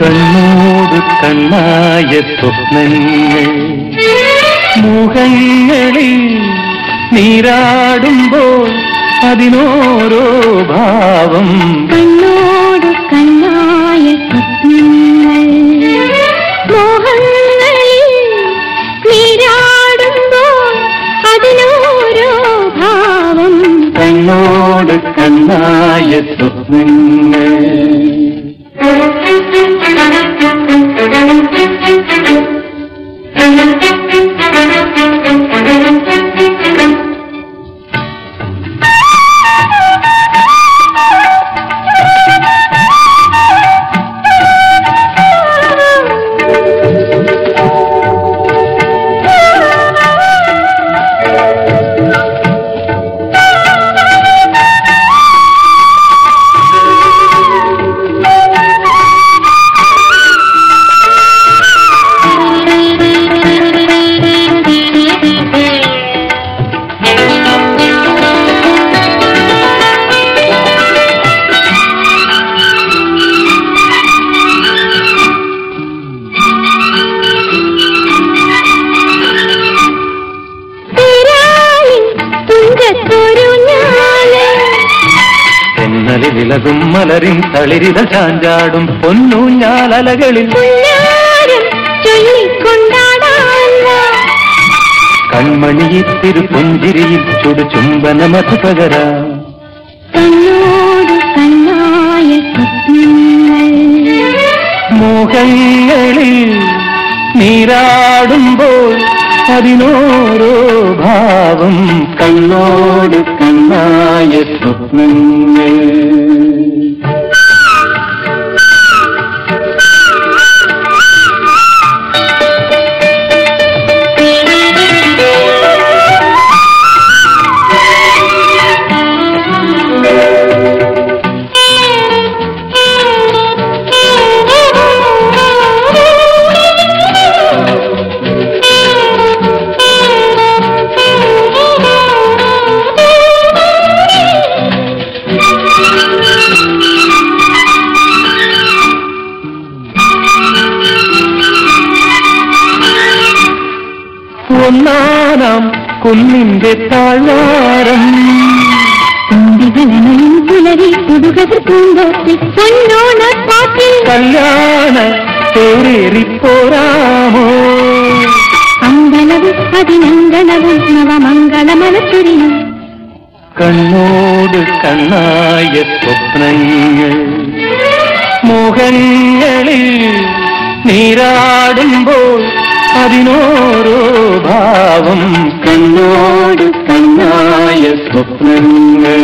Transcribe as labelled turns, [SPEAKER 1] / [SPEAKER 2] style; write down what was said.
[SPEAKER 1] കണ്ണോട് കണ്ണായ സ്വപ്നങ്ങൾ. മുഖങ്ങളിൽ നീരാടുമ്പോൾ അതിനോരോ ഭാവം.
[SPEAKER 2] കണ്ണോട് കണ്ണായ സ്വപ്നങ്ങൾ. മോഹങ്ങളിൽ നീരാടുമ്പോൾ അതിനോരോ ഭാവം.
[SPEAKER 1] കണ്ണോട് കണ്ണായ സ്വപ്നങ്ങൾ.
[SPEAKER 2] Thank you.
[SPEAKER 1] തെന്നലിൽ വിലകും മലരിൻ തളിരിത ചാഞ്ചാടും പൊന്നൂഞ്ഞാലലകളിൽ
[SPEAKER 2] ചൊല്ലിക്കൊണ്ടാടാൻ വാ.
[SPEAKER 1] കൺമണിയിത്തിരു പുഞ്ചിരിയിൽ ചുടു ചുംബന
[SPEAKER 2] മധു പകര
[SPEAKER 1] മോഹങ്ങളിൽ നീരാടുമ്പോൾ അതിനോരോ ഭാവം കണ്ണോട് കണ്ണായ സ്വപ്നങ്ങൾ. ഒന്നാനാം കുന്നിന്റെ താഴ്വാരം
[SPEAKER 2] തുമ്പികളനയും പുലരി പുതുകതിർ പൂന്തോട്ടിൽ പൊന്നോണ പാട്ടിൽ
[SPEAKER 1] കല്യാണ തേറേറിപ്പോരാമോ
[SPEAKER 2] അമ്പലവും അതിനങ്കണവും നവമംഗളമലച്ചുരിയും
[SPEAKER 1] കണ്ണോട് കണ്ണായ സ്വപ്നങ്ങൾ മോഹങ്ങളിൽ നീരാടുമ്പോൾ അതിനോരോ ഭാവം കണ്ണോട് കണ്ണായ സ്വപ്നങ്ങൾ.